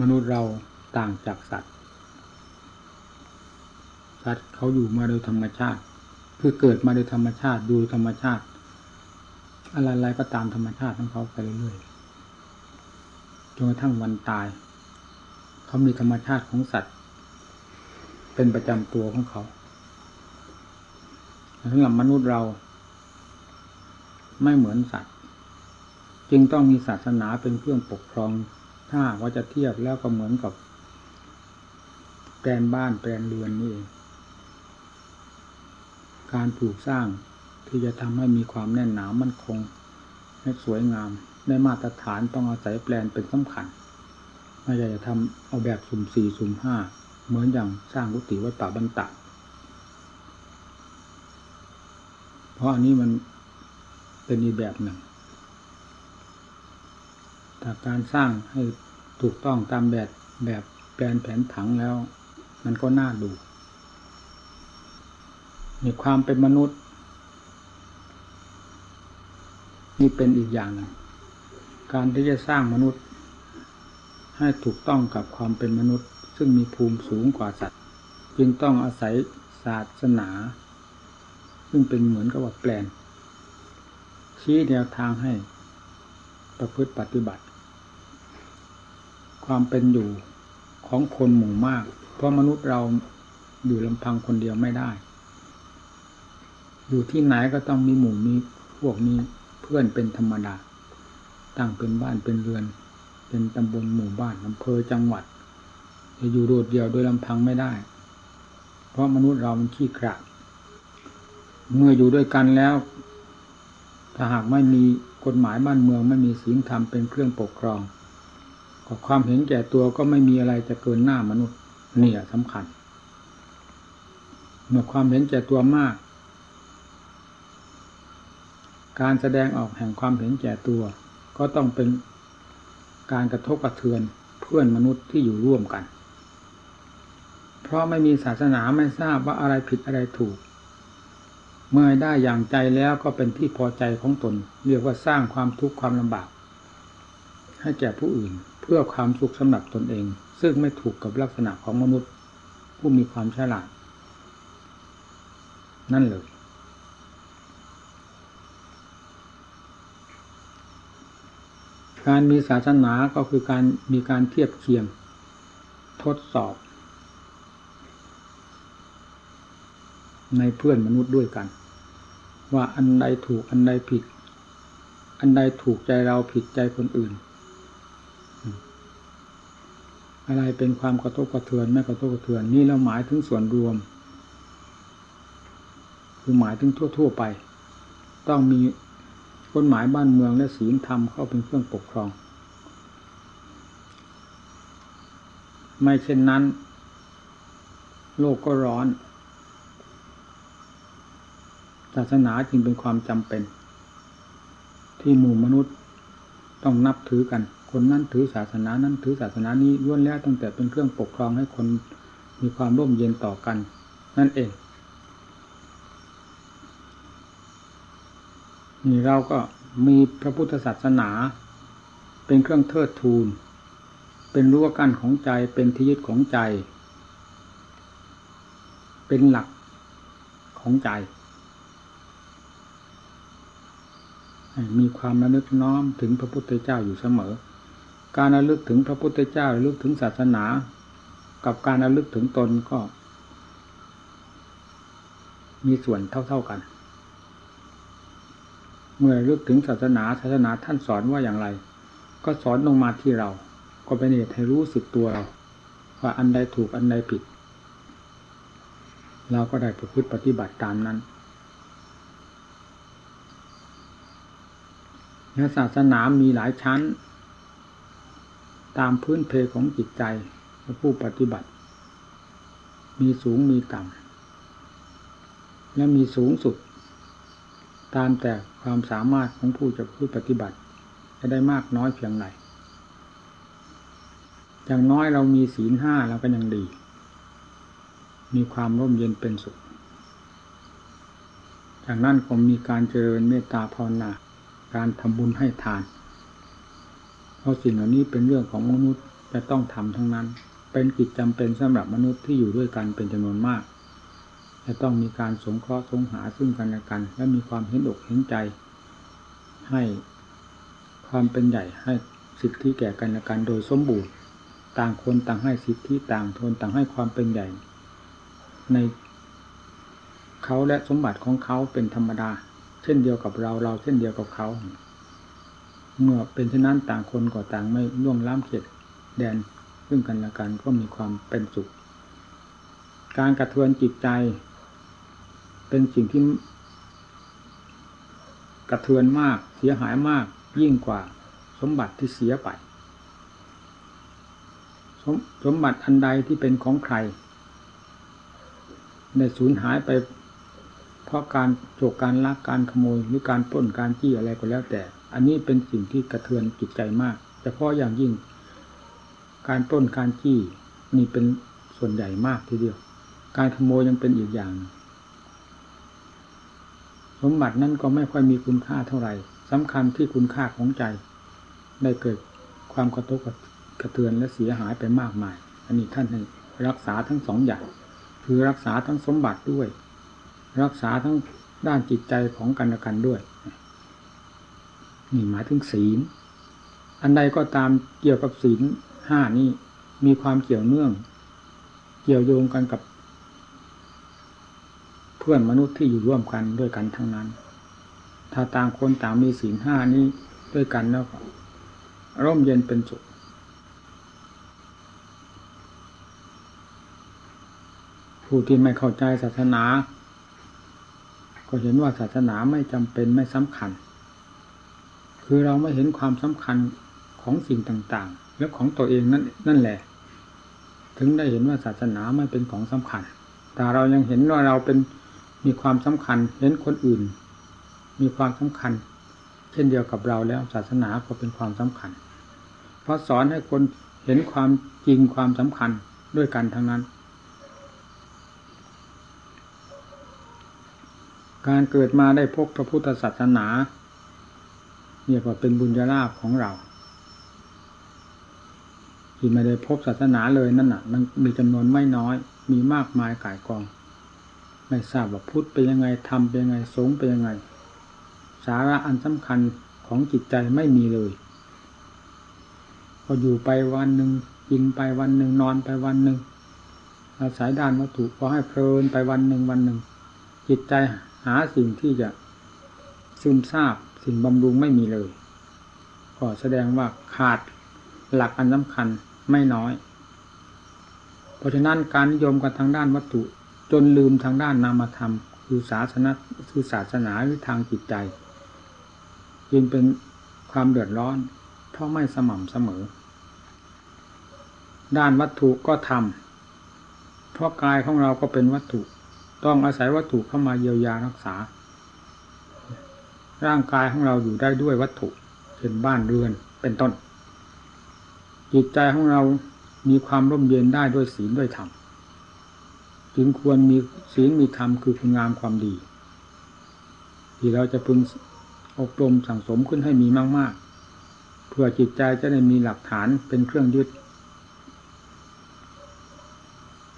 มนุษย์เราต่างจากสัตว์ สัตว์เขาอยู่มาโดยธรรมชาติ คือเกิดมาโดยธรรมชาติดูธรรมชาติ อะไรๆก็ตามธรรมชาติของเขาไปเรื่อยๆจนกระทั่งวันตาย เขามีธรรมชาติของสัตว์ เป็นประจำตัวของเขาสำหรับมนุษย์เรา ไม่เหมือนสัตว์ จึงต้องมีศาสนาเป็นเครื่องปกครอง ถ้าว่าจะเทียบแล้วก็เหมือนกับแปลนบ้านแปลนเรือนนี่ การปลูกสร้างที่จะทำให้มีความแน่นหนามั่นคงและสวยงามได้มาตรฐานต้องอาศัยแปลนเป็นสำคัญไม่ใช่จะทำเอาแบบสุ่มสี่สุ่มห้าเหมือนอย่างสร้างกุฏิวัดป่าบันตะเพราะอันนี้มันเป็นอีแบบหนึ่ง แต่การสร้างให้ถูกต้องตามแบบแบบแปลนแผนผังแล้ว มันก็น่าดูมีความเป็นมนุษย์ นี่เป็นอีกอย่างหนึ่งการที่จะสร้างมนุษย์ ให้ถูกต้องกับความเป็นมนุษย์ ซึ่งมีภูมิสูงกว่าสัตว์ จึงต้องอาศัยศาสนา ซึ่งเป็นเหมือนกับว่าแปลนชี้แนวทางให้ประพฤติปฏิบัติ ความเป็นอยู่ของคนหมู่มาก เพราะมนุษย์เราอยู่ลำพังคนเดียวไม่ได้ อยู่ที่ไหนก็ต้องมีหมู่มีพวกมีเพื่อนเป็นธรรมดา ตั้งเป็นบ้านเป็นเรือน เป็นตำบลหมู่บ้านอำเภอจังหวัด จะอยู่โดดเดี่ยวโดยลำพังไม่ได้ เพราะมนุษย์เรามันขี้ขลาดเมื่ออยู่ด้วยกันแล้ว ถ้าหากไม่มีกฎหมายบ้านเมืองไม่มีศีลธรรมเป็นเครื่องปกครอง ความเห็นแก่ตัวก็ไม่มีอะไรจะเกินหน้ามนุษย์นี่สำคัญ เมื่อความเห็นแก่ตัวมาก การแสดงออกแห่งความเห็นแก่ตัว ก็ต้องเป็นการกระทบกระเทือนเพื่อนมนุษย์ที่อยู่ร่วมกัน เพราะไม่มีศาสนาไม่ทราบว่าอะไรผิดอะไรถูก เมื่อได้อย่างใจแล้วก็เป็นที่พอใจของตน เรียกว่าสร้างความทุกข์ความลำบาก ให้แก่ผู้อื่น พื่อความสุขสำหรับตนเอง ซึ่งไม่ถูกกับลักษณะของมนุษย์ ผู้มีความฉลาด นั่นเลย การมีศาสนาก็คือการมีการเทียบเคียง ทดสอบ ในเพื่อนมนุษย์ด้วยกัน ว่าอันใดถูกอันใดผิด อันใดถูกใจเราผิดใจคนอื่น อะไรเป็นความกระทบกระเทือนไม่กระทบกระเทือนนี่เราหมายถึงส่วนรวม คือหมายถึงทั่ว ๆไป ต้องมีกฎหมายบ้านเมืองและศีลธรรมเข้าเป็นเครื่องปกครอง ไม่เช่นนั้น โลกก็ร้อนศาสนาจึงเป็นความจำเป็น ที่หมู่มนุษย์ต้องนับถือกัน คนนั้นถือศาสนานั้นถือศาสนานี้ล้วนแล้วตั้งแต่เป็นเครื่องปกครองให้คนมีความร่มเย็นต่อกัน นั่นเองนี่เราก็มีพระพุทธศาสนา เป็นเครื่องเทิดทูน เป็นรั้วกั้นของใจเป็นที่ยึดของใจ เป็นหลักของใจ มีความระลึกน้อมถึงพระพุทธเจ้าอยู่เสมอ การระลึกถึงพระพุทธเจ้าระลึกถึงศาสนา กับการระลึกถึงตนก็ มีส่วนเท่า ๆกัน เมื่อรึกถึงศาสนาศาสนาท่านสอนว่าอย่างไร ก็สอนลงมาที่เรา ก็เป็นเหตุให้รู้สึกตัวเราว่าอันใดถูกอันใดผิด เราก็ได้ประพฤติปฏิบัติตามนั้นศาสนามีหลายชั้น ตามพื้นเพของจิตใจผู้ปฏิบัติ มีสูงมีต่ำและมีสูงสุด ตามแต่ความสามารถของผู้จะพูดปฏิบัติ จะได้มากน้อยเพียงไรอย่างน้อยเรามีศีลห้าเราก็ยังดี มีความร่มเย็นเป็นสุขจากนั้นก็มีการเจริญเมตตาภาวนา การทำบุญให้ทาน เพราะสิ่งเหล่านี้เป็นเรื่องของมนุษย์จะต้องทำทั้งนั้น เป็นกิจจำเป็นสำหรับมนุษย์ที่อยู่ด้วยกันเป็นจำนวนมาก จะต้องมีการสงเคราะห์สงหาซึ่งกันและกัน และมีความเห็นอกเห็นใจ ให้ความเป็นใหญ่ให้สิทธิแก่กันและกันโดยสมบูรณ์ต่างคนต่างให้สิทธิต่างทนต่างให้ความเป็นใหญ่ ในเขาและสมบัติของเขาเป็นธรรมดา เช่นเดียวกับเราเราเช่นเดียวกับเขา เมื่อเป็นเช่นนั้นต่างคนก็ต่างไม่ล่วงล้ำเขตแดนซึ่งกันและกันก็มีความเป็นสุข การกระเทือนจิตใจ เป็นสิ่งที่ กระเทือนมากเสียหายมากยิ่งกว่าสมบัติที่เสียไป สมสมบัติอันใดที่เป็นของใครได้สูญหายไปเพราะการโจกการลักการขโมยหรือการปล้นการจี้อะไรก็แล้วแต่ อันนี้เป็นสิ่งที่กระเทือนจิตใจมากเฉพาะอย่างยิ่ง การปล้นการจี้นี่เป็นส่วนใหญ่มากทีเดียว การขโมยยังเป็นอีกอย่างสมบัตินั้นก็ไม่ค่อยมีคุณค่าเท่าไหร่สำคัญที่คุณค่าของใจ ได้เกิดความกระทบกระเทือนและเสียหายไปมากมาย อันนี้ท่านให้รักษาทั้งสองอย่าง คือรักษาทั้งสมบัติด้วย รักษาทั้งด้านจิตใจของกันและกันด้วย นี่หมายถึงศีล อันใดก็ตามเกี่ยวกับศีลห้านี้มีความเกี่ยวเนื่อง เกี่ยวโยงกันกับ เพื่อนมนุษย์ที่อยู่ร่วมกันด้วยกันทั้งนั้น ถ้าต่างคนต่างมีศีลห้านี้ด้วยกันแล้วก็ร่มเย็นเป็นสุขผู้ที่ไม่เข้าใจศาสนา ก็เห็นว่าศาสนาไม่จำเป็นไม่สำคัญ คือเราไม่เห็นความสำคัญของสิ่งต่างๆ และของตัวเองนั่นนั่นแหละ ถึงได้เห็นว่าศาสนาไม่เป็นของสำคัญ แต่เรายังเห็นว่าเราเป็นมีความสำคัญ เห็นคนอื่น มีความสำคัญ เช่นเดียวกับเราแล้วศาสนาก็เป็นความสำคัญ เพราะสอนให้คนเห็นความจริงความสำคัญด้วยกันทั้งนั้น การเกิดมาได้พบพระพุทธศาสนา เนี่ยก็เป็นบุญญาลาภของเราที่ไม่ได้พบศาสนาเลยนั่นน่ะ มันมีจำนวนไม่น้อย มีมากมายกายกอง ไม่ทราบว่าพุทธเป็นยังไงทำเป็นยังไงสงเป็นยังไง สาระอันสำคัญของจิตใจไม่มีเลยพออยู่ไปวันหนึ่งกินไปวันหนึ่งนอนไปวันหนึ่งอาศัยด้านวัตถุพอให้เพลินไปวันหนึ่งวันหนึ่งจิตใจหาสิ่งที่จะซึมซาบ สิ่งบำรุงไม่มีเลยก็แสดงว่าขาดหลักอันสำคัญไม่น้อย เพราะฉะนั้นการนิยมกันทางด้านวัตถุจนลืมทางด้านนามธรรม คือศาสนาคือศาสนาหรือทางจิตใจจึงเป็นความเดือดร้อน เพราะไม่สม่ำเสมอ ด้านวัตถุก็ทำเพราะกายของเราก็เป็นวัตถุ ต้องอาศัยวัตถุเข้ามาเยียวยารักษา ร่างกายของเราอยู่ได้ด้วยวัตถุเช่นบ้านเรือนเป็นต้น จิตใจของเรามีความร่มเย็นได้ด้วยศีลด้วยธรรมจึงควรมีศีลมีธรรมคือคุณงามความดี ที่เราจะพึงอบรมสั่งสมขึ้นให้มีมาก ๆ เพื่อจิตใจจะได้มีหลักฐานเป็นเครื่องยึด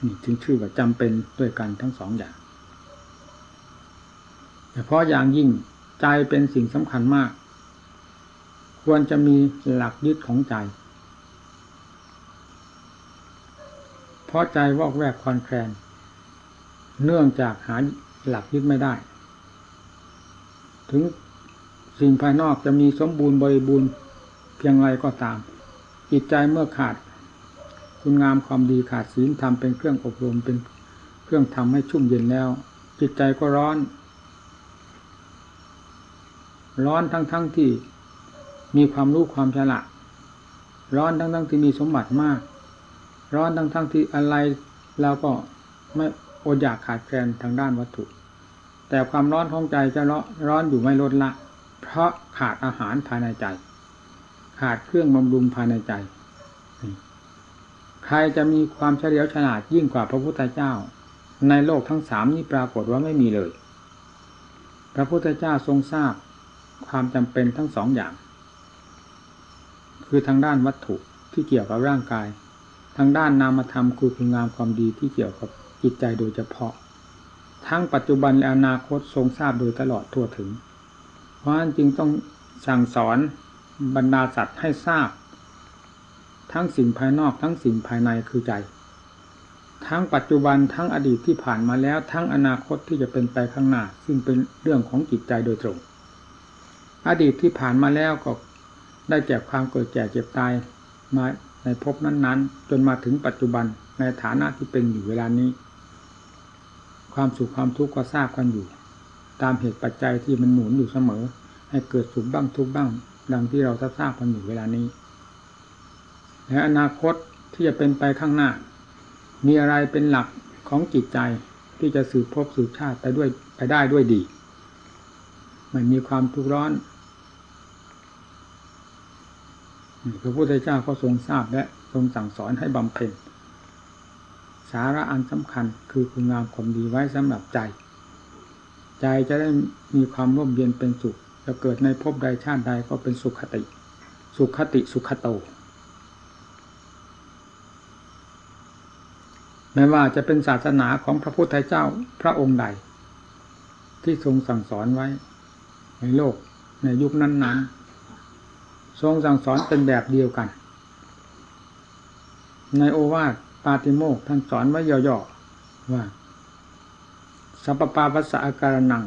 นี่จึงชื่อว่าจำเป็นด้วยกันทั้งสองอย่างเฉพาะอย่างยิ่ง ใจเป็นสิ่งสำคัญมาก ควรจะมีหลักยึดของใจ เพราะใจวอกแวกคอนแคลนเนื่องจากหาหลักยึดไม่ได้ ถึงสิ่งภายนอกจะมีสมบูรณ์บริบูรณ์เพียงไรก็ตาม จิตใจเมื่อขาด คุณงามความดีขาดศีลธรรมเป็นเครื่องอบรมเป็นเครื่องทำให้ชุ่มเย็นแล้ว จิตใจก็ร้อน ร้อนทั้งๆทที่มีความรู้ความฉลาดร้อนทั้งๆทที่มีสมบัติมาก ร้อนทั้งๆทที่อะไรเราก็ไม่อดอยากขาดแคลนทางด้านวัตถุ แต่ความร้อนของใจจะร้อนอยู่ไม่ลดละ เพราะขาดอาหารภายในใจ ขาดเครื่องบำรุงภายในใจ ใครจะมีความเฉลียวฉลาดยิ่งกว่าพระพุทธเจ้า ในโลกทั้งสามนี้ปรากฏว่าไม่มีเลย พระพุทธเจ้าทรงทราบ ความจำเป็นทั้งสองอย่าง คือทางด้านวัตถุที่เกี่ยวกับร่างกาย ทางด้านนามธรรมคือคุณงามความดีที่เกี่ยวกับจิตใจโดยเฉพาะ ทั้งปัจจุบันและอนาคตทรงทราบโดยตลอดทั่วถึง เพราะฉะนั้นจึงต้องสั่งสอนบรรดาสัตว์ให้ทราบ ทั้งสิ่งภายนอกทั้งสิ่งภายในคือใจ ทั้งปัจจุบันทั้งอดีตที่ผ่านมาแล้ว ทั้งอนาคตที่จะเป็นไปข้างหน้า ซึ่งเป็นเรื่องของจิตใจโดยตรง อดีตที่ผ่านมาแล้วก็ได้แก่ความเกิดแก่เจ็บตายมาในภพนั้น ๆ จนมาถึงปัจจุบันในฐานะที่เป็นอยู่เวลานี้ ความสุขความทุกข์ก็ทราบกันอยู่ ตามเหตุปัจจัยที่มันหนุนอยู่เสมอ ให้เกิดสุขบ้างทุกข์บ้าง ดังที่เราทราบกันอยู่เวลานี้และอนาคตที่จะเป็นไปข้างหน้า มีอะไรเป็นหลักของจิตใจที่จะสืบพบสืบชาติไปด้วยไปได้ด้วยดีไม่มีความทุกข์ร้อน พระพุทธเจ้าก็ทรงทราบและทรงสั่งสอนให้บำเพ็ญสาระอันสำคัญคือคุณงามความดีไว้สำหรับใจ ใจจะได้มีความร่มเย็นเป็นสุข จะเกิดในภพใดชาติใดก็เป็นสุขคติ สุขคติสุขโตไม่ว่าจะเป็นศาสนาของพระพุทธเจ้าพระองค์ใด ที่ทรงสั่งสอนไว้ในโลกในยุคนั้นๆ ทรงสั่งสอนเป็นแบบเดียวกัน ในโอวาทปาติโมกท่านสอนไว้ย่อๆว่าสัพปาปัสสะอาการนัง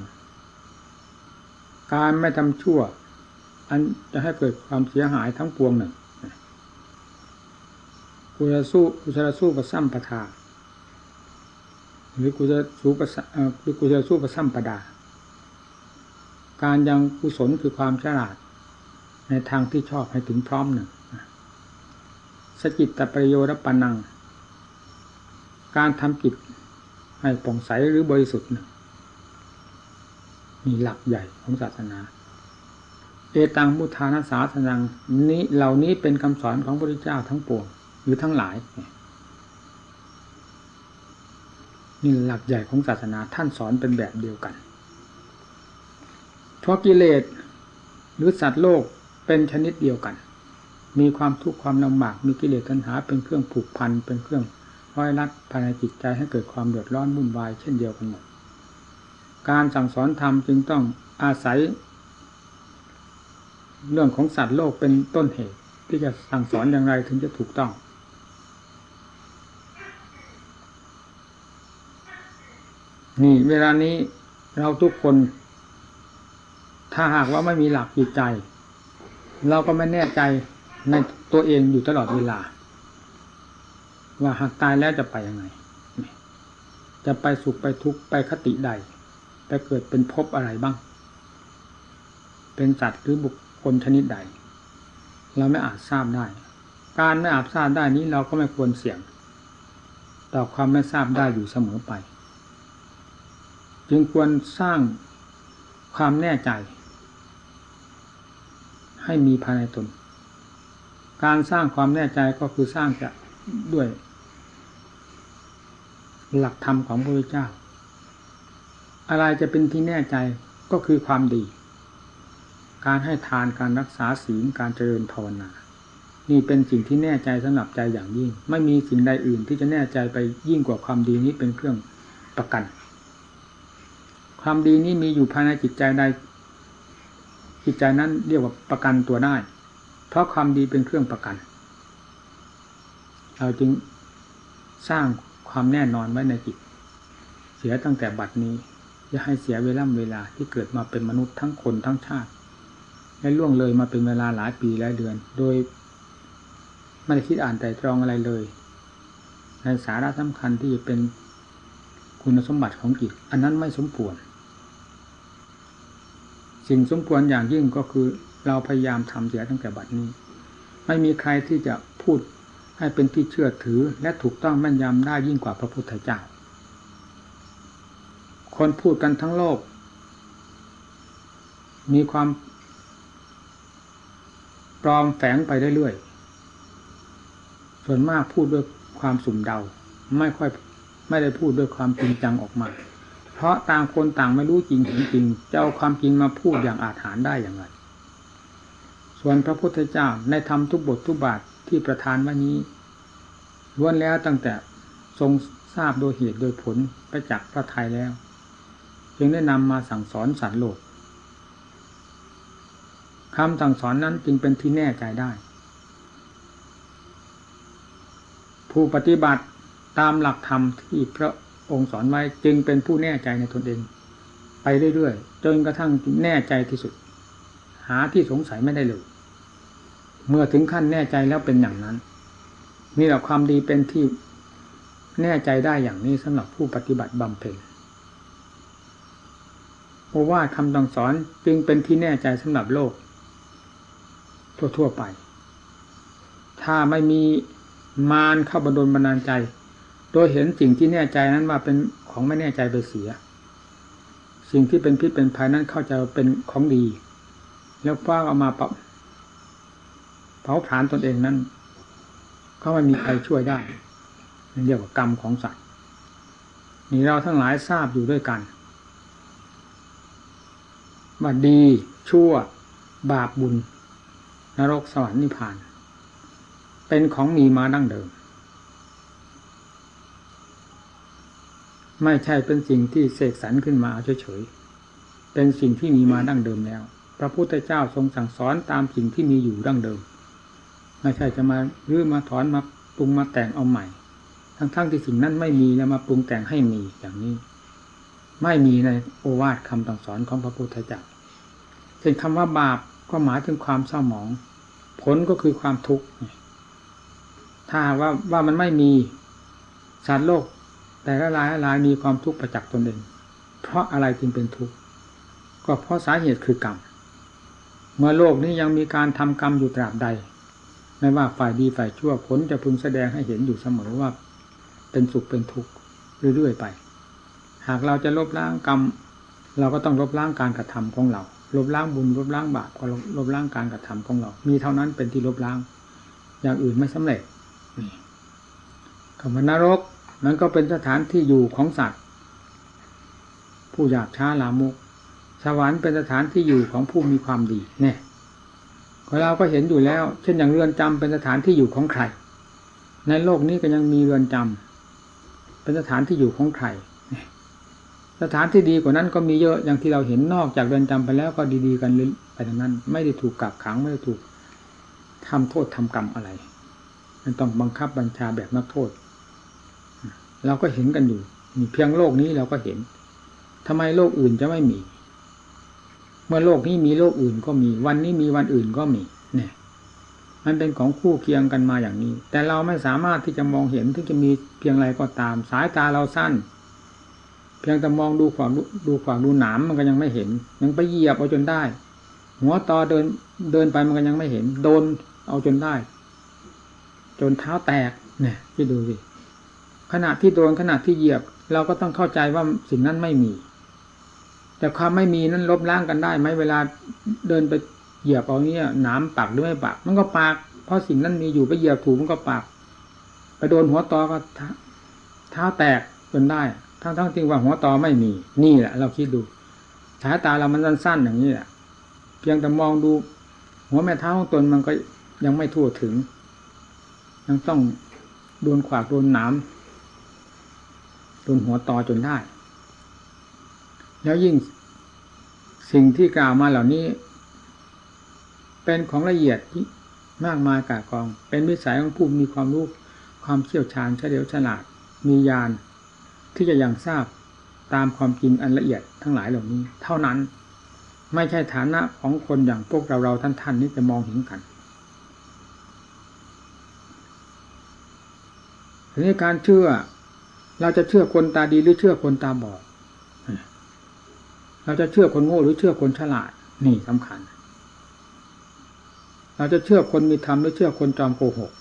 การไม่ทำชั่ว อันจะให้เกิดความเสียหายทั้งปวงหนึ่งกุศลสู้กุศลสู้ประซ้ำประทาหรือกุศลสู้ประหรือกุศลสู้ประซ้ำประดา การยังกุศลคือความฉลาด ในทางที่ชอบให้ถึงพร้อมหนึ่งสจิตตประโยชน์ปนัง การทำจิตให้ป่องใสหรือบริสุทธิ์หนึ่งมีหลักใหญ่ของศาสนา เอตังมุทานาสาสนังนี้เหล่านี้เป็นคำสอนของพระพุทธเจ้าทั้งปวงหรือทั้งหลายนี่หลักใหญ่ของศาสนาท่านสอนเป็นแบบเดียวกัน เพราะกิเลสหรือสัตว์โลก เป็นชนิดเดียวกัน มีความทุกข์ความลำบากมีกิเลสตัณหา เป็นเครื่องผูกพันเป็นเครื่องร้อยรัดภายในจิตใจให้เกิดความเดือดร้อนวุ่นวายเช่นเดียวกันหมดการสั่งสอนธรรมจึงต้องอาศัย เรื่องของสัตว์โลกเป็นต้นเหตุ ที่จะสั่งสอนอย่างไรถึงจะถูกต้อง นี่เวลานี้เราทุกคน ถ้าหากว่าไม่มีหลักจิตใจ เราก็ไม่แน่ใจในตัวเองอยู่ตลอดเวลา ว่าหากตายแล้วจะไปยังไง จะไปสุขไปทุกข์ไปคติใด ไปเกิดเป็นภพอะไรบ้าง เป็นสัตว์หรือบุคคลชนิดใด เราไม่อาจทราบได้ การไม่อาจทราบได้นี้เราก็ไม่ควรเสี่ยง ต่อความไม่ทราบได้อยู่เสมอไป จึงควรสร้างความแน่ใจ ให้มีภายในตน การสร้างความแน่ใจก็คือสร้างจะด้วย หลักธรรมของพระพุทธเจ้า อะไรจะเป็นที่แน่ใจก็คือความดี การให้ทานการรักษาศีลการเจริญภาวนานี่เป็นสิ่งที่แน่ใจสำหรับใจอย่างยิ่ง ไม่มีสิ่งใดอื่นที่จะแน่ใจไปยิ่งกว่าความดีนี้เป็นเครื่องประกัน ความดีนี้มีอยู่ภายในจิตใจใด จิตใจนั้นเรียกว่าประกันตัวได้ เพราะความดีเป็นเครื่องประกัน เราจึงสร้างความแน่นอนไว้ในจิต เสียตั้งแต่บัดนี้ อย่าให้เสียเวลาเวลาที่เกิดมาเป็นมนุษย์ทั้งคนทั้งชาติและล่วงเลยมาเป็นเวลาหลายปีหลายเดือน โดยไม่ได้คิดอ่านแต่ตรองอะไรเลยในสาระสำคัญที่จะเป็นคุณสมบัติของจิต อันนั้นไม่สมควร สิ่งสมควรอย่างยิ่งก็คือเราพยายามทำเสียตั้งแต่บัดนี้ ไม่มีใครที่จะพูดให้เป็นที่เชื่อถือและถูกต้องแม่นยำได้ยิ่งกว่าพระพุทธเจ้า คนพูดกันทั้งโลก มีความปลอมแฝงไปเรื่อยๆส่วนมากพูดด้วยความสุ่มเดา ไม่ค่อยไม่ได้พูดด้วยความจริงจังออกมา เพราะต่างคนต่างไม่รู้จริงเห็นจริงจะเอาความจริงมาพูดอย่างอาถรรพ์ได้อย่างไร ส่วนพระพุทธเจ้าในธรรมทุกบททุกบาทที่ประทานว่านี้ล้วนแล้วตั้งแต่ทรงทราบโดยเหตุโดยผลไปจากพระทัยแล้ว จึงได้นำมาสั่งสอนสัตว์โลกคำสั่งสอนนั้นจึงเป็นที่แน่ใจได้ ผู้ปฏิบัติตามหลักธรรมที่พระ องค์สอนไว้จึงเป็นผู้แน่ใจในตนเอง ไปเรื่อยๆจนกระทั่งแน่ใจที่สุด หาที่สงสัยไม่ได้เลยเมื่อถึงขั้นแน่ใจแล้วเป็นอย่างนั้นนี่แหละความดีเป็นที่แน่ใจได้อย่างนี้สำหรับผู้ปฏิบัติบำเพ็ญโอวาทคำตังสอนจึงเป็นที่แน่ใจสำหรับโลก ทั่วๆไป ถ้าไม่มีมารเข้าบดลบันดาลใจ โดยเห็นสิ่งที่แน่ใจนั้นว่าเป็นของไม่แน่ใจไปเสีย สิ่งที่เป็นพิษเป็นภัยนั้นเข้าใจเป็นของดี แล้วฟ้าเอามาปรับเผาผลาญตนเองนั้นก็ไม่มีใครช่วยได้เรียกว่ากรรมของสัตว์นี่เราทั้งหลายทราบอยู่ด้วยกันว่าดีชั่ว บาปบุญ นรกสวรรค์นิพพาน เป็นของมีมาดั้งเดิม ไม่ใช่เป็นสิ่งที่เสกสรรขึ้นมาเฉยๆ เป็นสิ่งที่มีมาดั้งเดิมแล้ว พระพุทธเจ้าทรงสั่งสอนตามสิ่งที่มีอยู่ดั้งเดิม ไม่ใช่จะมารื้อมาถอนมาปรุงมาแต่งเอาใหม่ ทั้งๆทที่สิ่งนั้นไม่มีแล้วมาปรุงแต่งให้มีอย่างนี้ ไม่มีในโอวาทคำตังสอนของพระพุทธเจ้าเช่นคำว่าบาปก็หมายถึงความเศร้าหมอง ผลก็คือความทุกข์ถ้าว่าว่ามันไม่มีสัตว์โลก แต่ละรายละรายมีความทุกข์ประจักษ์ตนเอง เพราะอะไรจึงเป็นทุกข์ก็เพราะสาเหตุคือกรรมเมื่อโลกนี้ยังมีการทำกรรมอยู่ตราบใด ไม่ว่าฝ่ายดีฝ่ายชั่วผลจะพึงแสดงให้เห็นอยู่เสมอว่า เป็นสุขเป็นทุกข์เรื่อยๆไป หากเราจะลบล้างกรรม เราก็ต้องลบล้างการกระทำของเรา ลบล้างบุญลบล้างบาปก็ลบล้างการกระทำของเรา มีเท่านั้นเป็นที่ลบล้าง อย่างอื่นไม่สำเร็จนี่คำว่านรก นั้นก็เป็นสถานที่อยู่ของสัตว์ ผู้หยาบช้าลามุกสวรรค์เป็นสถานที่อยู่ของผู้มีความดีเนี่ยเราก็เห็นอยู่แล้ว เช่นอย่างเรือนจำเป็นสถานที่อยู่ของใคร ในโลกนี้ก็ยังมีเรือนจำเป็นสถานที่อยู่ของใครสถานที่ดีกว่านั้นก็มีเยอะอย่างที่เราเห็นนอกจากเรือนจำไปแล้วก็ดีๆกันไปทั้งนั้น ไม่ได้ถูกกักขังไม่ได้ถูกทำโทษทำกรรมอะไร มันต้องบังคับบัญชาแบบนักโทษ เราก็เห็นกันอยู่มีเพียงโลกนี้เราก็เห็นทำไมโลกอื่นจะไม่มี เมื่อโลกนี้มีโลกอื่นก็มี วันนี้มีวันอื่นก็มี เนี่ย มันเป็นของคู่เคียงกันมาอย่างนี้ แต่เราไม่สามารถที่จะมองเห็นถึงจะมีเพียงไรก็ตาม สายตาเราสั้น เพียงแต่มองดูขวางดูขวางดูหนามมันก็ยังไม่เห็น ยังไปเหยียบเอาจนได้ หัวตอเดินเดินไปมันก็ยังไม่เห็น โดนเอาจนได้ จนเท้าแตก เนี่ยพี่ดูสิ ขณะที่โดนขณะที่เหยียบ เราก็ต้องเข้าใจว่าสิ่งนั้นไม่มี แต่ความไม่มีนั้นลบล้างกันได้ไหมเวลาเดินไปเหยียบเอาเนี้ยหนามปากหรือไม่ปากมันก็ปากเพราะสิ่งนั้นมีอยู่ไปเหยียบถูมันก็ปากไปโดนหัวตอก็เท้าแตกจนได้ ทั้งทั้งจริงว่าหัวตอไม่มี นี่แหละ เราคิดดูสายตาเรามันสั้นๆอย่างนี้แหละเพียงแต่มองดู หัวแม่เท้าของตนมันก็ยังไม่ทั่วถึง ยังต้องโดนขวากโดนหนาม โดนหัวตอจนได้ แล้วยิ่งสิ่งที่กล่าวมาเหล่านี้ เป็นของละเอียดมากมายกากอง เป็นวิสัยของผู้มีความรู้ความเชี่ยวชาญเฉลียวฉลาด มีญาณที่จะยังทราบตามความจริงอันละเอียดทั้งหลายเหล่านี้ เท่านั้นไม่ใช่ฐานะของคนอย่างพวกเราเราท่านท่านนี้จะมองเห็นกันทีนี้การเชื่อ เราจะเชื่อคนตาดีหรือเชื่อคนตาบอด เราจะเชื่อคนโง่หรือเชื่อคนฉลาด นี่สำคัญ เราจะเชื่อคนมีธรรมหรือเชื่อคนจอมโกหก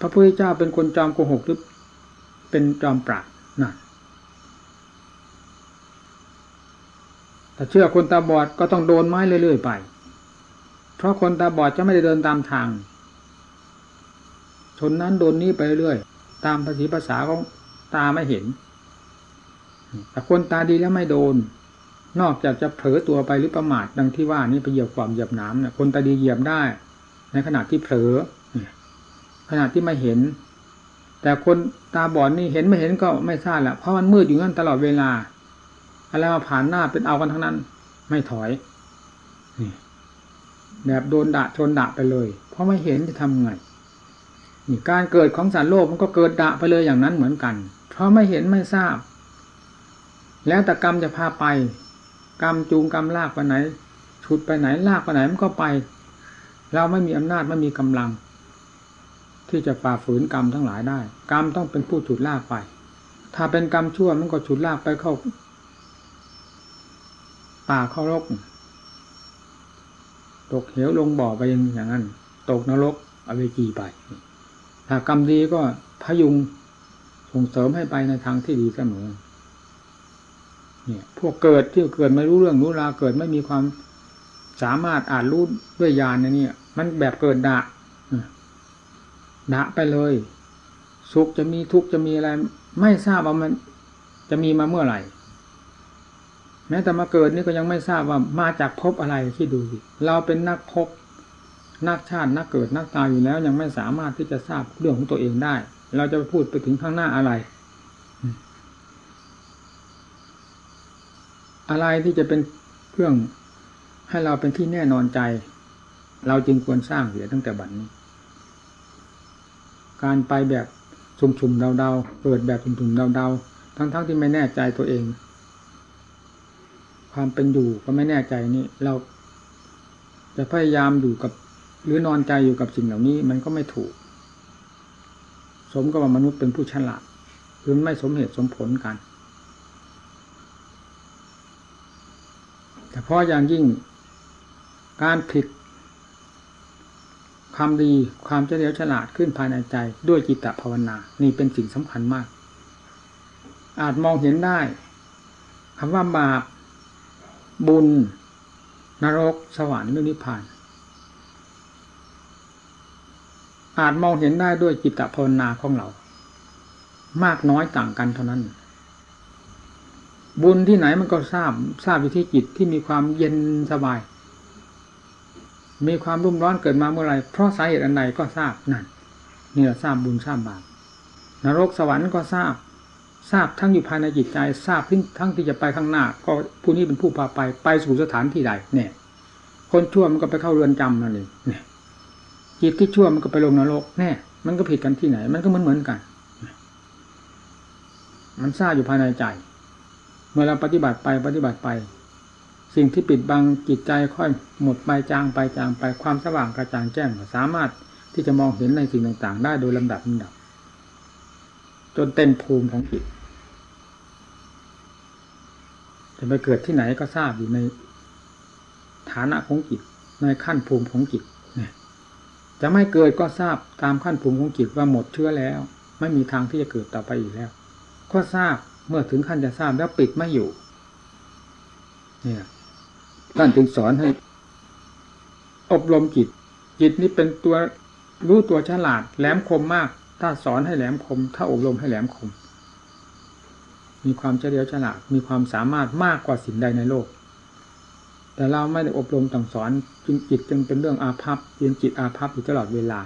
พระพุทธเจ้าเป็นคนจอมโกหกหรือเป็นจอมปราดนั่นแต่เชื่อคนตาบอดก็ต้องโดนไม้เรื่อยๆไป เพราะคนตาบอดจะไม่ได้เดินตามทาง ชนนั้นโดนนี้ไปเรื่อย ตามภาษีภาษาของตาไม่เห็น แต่คนตาดีแล้วไม่โดน นอกจากจะเผลอตัวไปหรือประมาทดังที่ว่านี้ไปเหยียบความเหยียบน้ำเนี่ยคนตาดีเหยียบได้ ในขณะที่เผลอขณะที่ไม่เห็น แต่คนตาบอดนี่เห็นไม่เห็นก็ไม่ทราบแหละเพราะมันมืดอยู่นั่นตลอดเวลาอะไรมาผ่านหน้าเป็นเอากันทั้งนั้น ไม่ถอยแบบโดนด่าชนด่าไปเลย เพราะไม่เห็นจะทำไง การเกิดของสารโลกมันก็เกิดด่าไปเลยอย่างนั้นเหมือนกัน เพราะไม่เห็นไม่ทราบ แล้วแต่กรรมจะพาไป กรรมจูงกรรมลากไปไหนฉุดไปไหนลากไปไหนมันก็ไป เราไม่มีอำนาจไม่มีกำลัง ที่จะฝ่าฝืนกรรมทั้งหลายได้ กรรมต้องเป็นผู้ฉุดลากไป ถ้าเป็นกรรมชั่วมันก็ฉุดลากไปเข้า ป่าเข้ารกตกเหวลงบ่อไปอย่างนั้น ตกนรกอเวจีไป ถ้ากรรมดีก็พยุงส่งเสริมให้ไปในทางที่ดีเสมอ เนี่ย พวกเกิดที่เกิดไม่รู้เรื่องรู้ราวเกิดไม่มีความสามารถอ่านรู้ด้วยญาณเนี่ยมันแบบเกิดดะดะไปเลย สุขจะมีทุกข์จะมีอะไร ไม่ทราบว่ามัน จะมีมาเมื่อไหร่ แม้แต่มาเกิดนี่ก็ยังไม่ทราบว่ามาจากภพอะไรที่ดูสิเราเป็นนักภพ นักชาตินักเกิดนักตายอยู่แล้ว ยังไม่สามารถที่จะทราบเรื่องของตัวเองได้ เราจะพูดไปถึงข้างหน้าอะไร อะไรที่จะเป็นเครื่องให้เราเป็นที่แน่นอนใจ เราจึงควรสร้างเสียตั้งแต่บัดนนี้ การไปแบบสุ่มๆเดาๆเกิดแบบสุ่มๆเดาๆทั้งๆที่ไม่แน่ใจตัวเอง ความเป็นอยู่ก็ไม่แน่ใจนี่เราจะพยายามอยู่กับ หรือนอนใจอยู่กับสิ่งเหล่านี้มันก็ไม่ถูก สมกับว่ามนุษย์เป็นผู้ฉลาดหรือไม่สมเหตุสมผลกันแต่เพราะอย่างยิ่งการผิดความดีความเฉลียวฉลาดขึ้นภายในใจด้วยจิตตภาวนา นี่เป็นสิ่งสำคัญมาก อาจมองเห็นได้คำว่าบาป บุญ นรก สวรรค์นิพพาน อาจมองเห็นได้ด้วยจิตตภาวนาของเรา มากน้อยต่างกันเท่านั้น บุญที่ไหนมันก็ทราบทราบอยู่ที่จิตที่มีความเย็นสบาย มีความรุ่มร้อนเกิดมาเมื่อไรเพราะสาเหตุอันใดก็ทราบนั่นนี่เราทราบบุญทราบบาปนรกสวรรค์ก็ทราบ ทราบทั้งอยู่ภายในจิตใจ ทราบทั้งทั้งที่จะไปข้างหน้า ก็ผู้นี้เป็นผู้พาไปไปสู่สถานที่ใดเนี่ย คนชั่วมันก็ไปเข้าเรือนจำนั่นเองเนี่ย จิตที่ชั่วมันก็ไปลงนรกแน่ มันก็ผิดกันที่ไหน มันก็เหมือนเหมือนกัน มันทราบอยู่ภายในใจ เมื่อเราปฏิบัติไปปฏิบัติไป สิ่งที่ปิดบังจิตใจค่อยหมดไปจางไปจางไปความสว่างกระจ่างแจ้งสามารถที่จะมองเห็นในสิ่งต่างๆ ได้โดยลำดับลำดับ จนเต็มภูมิของจิตจะไปเกิดที่ไหนก็ทราบอยู่ในฐานะของจิตในขั้นภูมิของจิต จะไม่เกิดก็ทราบตามขั้นภูมิของจิตว่าหมดเชื้อแล้ว ไม่มีทางที่จะเกิดต่อไปอีกแล้ว ก็ทราบเมื่อถึงขั้นจะทราบแล้วปิดไม่อยู่ เนี่ยท่านจึงสอนให้ อบรมจิต จิตนี้เป็นตัวรู้ตัวฉลาด แหลมคมมาก ถ้าสอนให้แหลมคม ถ้าอบรมให้แหลมคม มีความเฉลียวฉลาดมีความสามารถมากกว่าสิ่งใดในโลก แต่เราไม่ได้อบรมต่งสอนจึงจิตจึงเป็นเรื่องอาภัพยืนจิตอาภัพอยู่ตลอดเวลา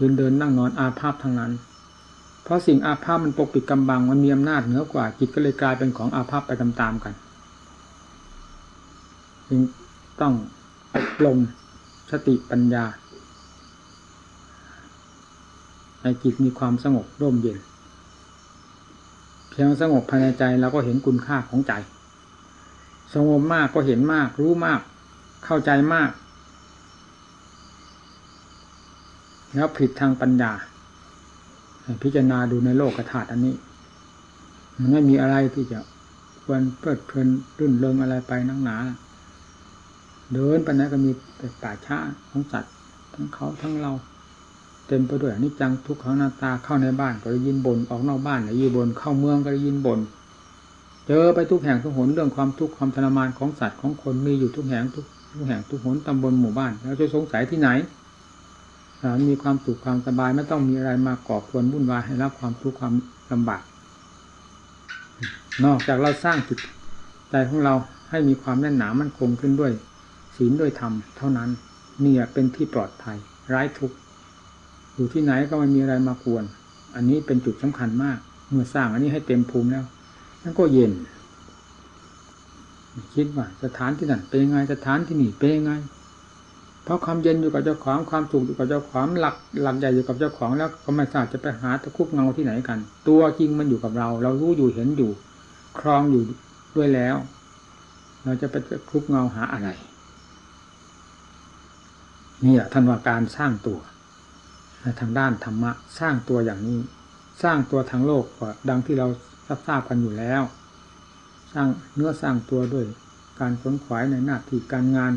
ยืนเดินนั่งนอนอาภัพทั้งนั้น เพราะสิ่งอาภัพมันปกปิดกำบังมันมีอำนาจเหนือกว่า จิตก็เลยกลายเป็นของอาภัพไปตามๆกันจึงต้องอบรมสติปัญญาให้จิตมีความสงบร่มเย็น เพียงสงบภายในใจเราก็เห็นคุณค่าของใจ สงบมากก็เห็นมาก รู้มาก เข้าใจมาก แล้วผิดทางปัญญา พิจารณาดูในโลกธาตุอันนี้ มันไม่มีอะไรที่จะควรเพลิดเพลินรื่นเริงอะไรไปนักหนา เดินไปไหนก็มีแต่ป่าช้าของสัตว์ทั้งเขาทั้งเรา เต็มไปด้วยนิจังทุกขังหน้าตาเข้าในบ้านก็ได้ยินบน่นออกนอกบ้านก็ได้ยินบ่นเข้าเมืองก็ได้ยินบน่น เจอไปทุกแห่งทุกหนเรื่องความทุกข์ความทรมานของสัตว์ของคนมีอยู่ทุกแห่งทุกทุกแห่งทุกหนตำบลหมู่บ้านแล้วจะสงสัยที่ไหนมีความสุขความสบายไม่ต้องมีอะไรมาก่อควรวุ่นวายให้รับความทุกข์ความลำบาก นอกจากเราสร้างจิตใจของเราให้มีความแน่นหนามั่นคงขึ้นด้วย ศีลด้วยธรรมเท่านั้นเนี่ยเป็นที่ปลอดภัยไร้ทุกข์อยู่ที่ไหนก็ไม่มีอะไรมากวนอันนี้เป็นจุดสำคัญมาก เมื่อสร้างอันนี้ให้เต็มภูมิแล้ว นั่นก็เย็น คิดว่าสถานที่นั่นเป็นยังไงสถานที่นี่เป็นยังไง เพราะความเย็นอยู่กับเจ้าของความสุขอยู่กับเจ้าของหลักหลักใหญ่อยู่กับเจ้าของแล้วก็ไม่ทราบจะไปหาตะคุบเงาที่ไหนกัน ตัวจริงมันอยู่กับเรา เรารู้อยู่เห็นอยู่ ครองอยู่ด้วยแล้ว เราจะไปตะคุบเงาหาอะไรนี่แหละท่านว่าการสร้างตัวทางด้านธรรมะ สร้างตัวอย่างนี้ สร้างตัวทางโลกก็ดังที่เรา ทราบกันอยู่แล้ว สร้างเนื้อสร้างตัวด้วย การขนขวายในหน้าที่การงาน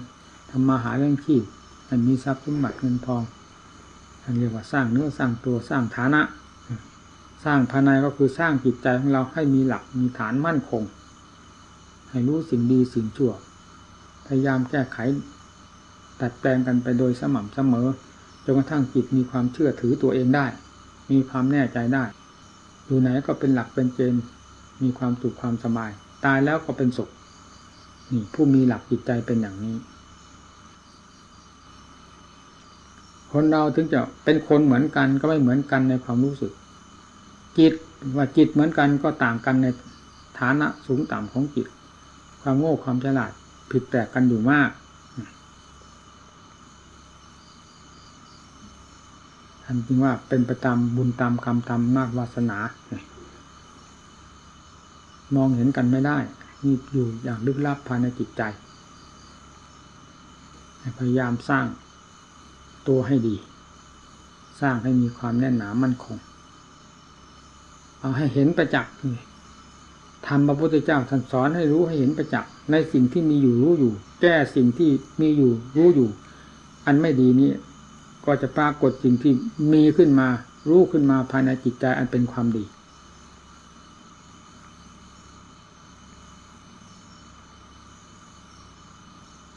ทำมาหาเรื่องชีพให้มีทรัพย์สมบัติเงินทองท่านเรียกว่าสร้างเนื้อสร้างตัวสร้างฐานะ สร้างภายในก็คือสร้างจิตใจของเราให้มีหลักมีฐานมั่นคง ให้รู้สิ่งดีสิ่งชั่ว พยายามแก้ไขตัดแปลงกันไปโดยสม่ำเสมอจนกระทั่งจิตมีความเชื่อถือตัวเองได้ มีความแน่ใจได้ อยู่ไหนก็เป็นหลักเป็นเกณฑ์มีความสุขความสบาย ตายแล้วก็เป็นสุขนี่ผู้มีหลักจิตใจเป็นอย่างนี้ คนเราถึงจะเป็นคนเหมือนกันก็ไม่เหมือนกันในความรู้สึก จิตว่าจิตเหมือนกันก็ต่างกันในฐานะสูงต่ำของจิต ความโง่ความฉลาดผิดแปลกกันอยู่มาก ท่านจึงว่าเป็นประจำบุญตามกรรมตามนาจวาสนา มองเห็นกันไม่ได้ นี่อยู่อย่างลึกลับภายในจิตใจพยายามสร้างตัวให้ดี สร้างให้มีความแน่นหนามั่นคง เอาให้เห็นประจักษ์ทำพระพุทธเจ้าท่านสอนให้รู้ให้เห็นประจักษ์ในสิ่งที่มีอยู่รู้อยู่ แก้สิ่งที่มีอยู่รู้อยู่ อันไม่ดีนี้ ก็จะปรากฏสิ่งที่มีขึ้นมา รู้ขึ้นมาภายในจิตใจอันเป็นความดี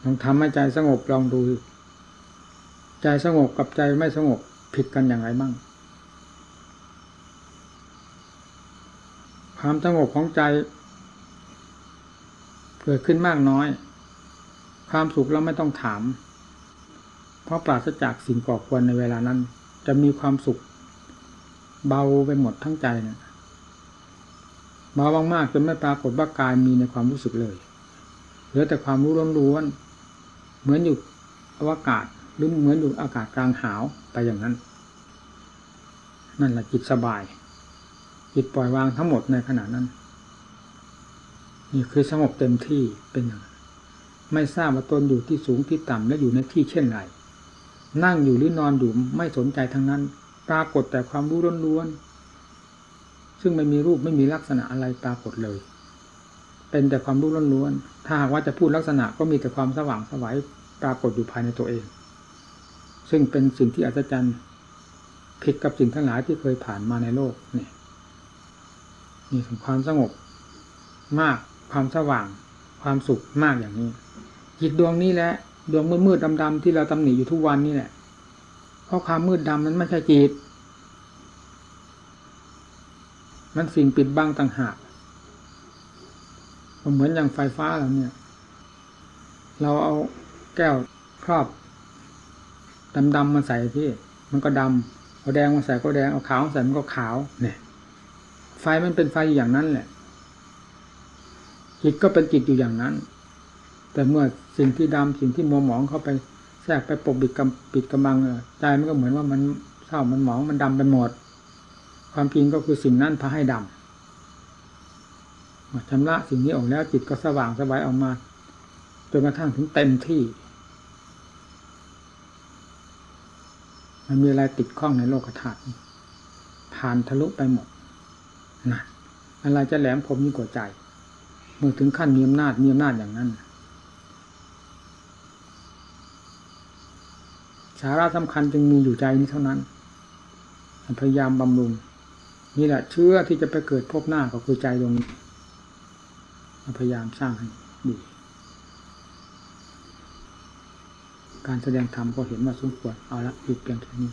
ลองทำให้ใจสงบลองดู ใจสงบกับใจไม่สงบผิดกันอย่างไรบ้าง ความสงบของใจเกิดขึ้นมากน้อย ความสุขเราไม่ต้องถาม เพราะปราศจากสิ่งก่อควรในเวลานั้น จะมีความสุข เบาไปหมดทั้งใจเนี่ยเบามากๆจนไม่ปรากฏว่ากายมีในความรู้สึกเลยเหลือแต่ความรู้ล้วนๆเหมือนอยู่อวกาศหรือเหมือนอยู่อากาศกลางหาวไปอย่างนั้น นั่นแหละจิตสบาย จิตปล่อยวางทั้งหมดในขณะนั้น นี่คือสงบเต็มที่เป็นอย่างไม่ทราบว่าตนอยู่ที่สูงที่ต่ำและอยู่ในที่เช่นไร นั่งอยู่หรือนอนอยู่ไม่สนใจทั้งนั้น ปรากฏแต่ความรู้ล้วนๆซึ่งไม่มีรูปไม่มีลักษณะอะไรปรากฏเลย เป็นแต่ความรู้ล้วนๆถ้าหากว่าจะพูดลักษณะก็มีแต่ความสว่างสวัยปรากฏอยู่ภายในตัวเอง ซึ่งเป็นสิ่งที่อัศจรรย์ผิดกับสิ่งทั้งหลายที่เคยผ่านมาในโลกนี่นี่ถึงความสงบมากความสว่าง ความสุขมากอย่างนี้จิตดวงนี้แหละ ดวงมืดๆดำๆที่เราตำหนิอยู่ทุกวันนี่แหละ เพราะความมืดดำนั้นไม่ใช่จิต มันสิ่งปิดบังต่างหากเหมือนอย่างไฟฟ้าเราเนี่ย เราเอาแก้วครอบดำๆมาใส่ที่ มันก็ดำเอาแดงมาใส่ก็แดงเอาขาวมาใส่มันก็ขาว เนี่ย ไฟมันเป็นไฟอย่างนั้นแหละจิตก็เป็นจิตอยู่อย่างนั้น แต่เมื่อสิ่งที่ดำสิ่งที่มัวหมองเข้าไปแทรกไปปกปิดกำปิดกำบังใจมันก็เหมือนว่ามันเศร้ามันหมองมันดำไปหมด ความจริงก็คือสิ่งนั้นพาให้ดำชำระสิ่งนี้ออกแล้วจิตก็สว่างสบายออกมาจนกระทั่งถึงเต็มที่ มันมีอะไรติดข้องในโลกธาตุผ่านทะลุไปหมดนะอะไรจะแหลมคมยิ่งกว่าใจ เมื่อถึงขั้นมีอำนาจมีอำนาจอย่างนั้นาระสำคัญจึงมีอยู่ใจนี้เท่านั้น พยายามบำรุง นี่แหละเชื่อที่จะไปเกิดพบหน้าก็คือใจตรงนี้พยายามสร้างให้ดีการแสดงธรรมก็เห็นว่าสมควรเอาละหยุดเพียงแค่นี้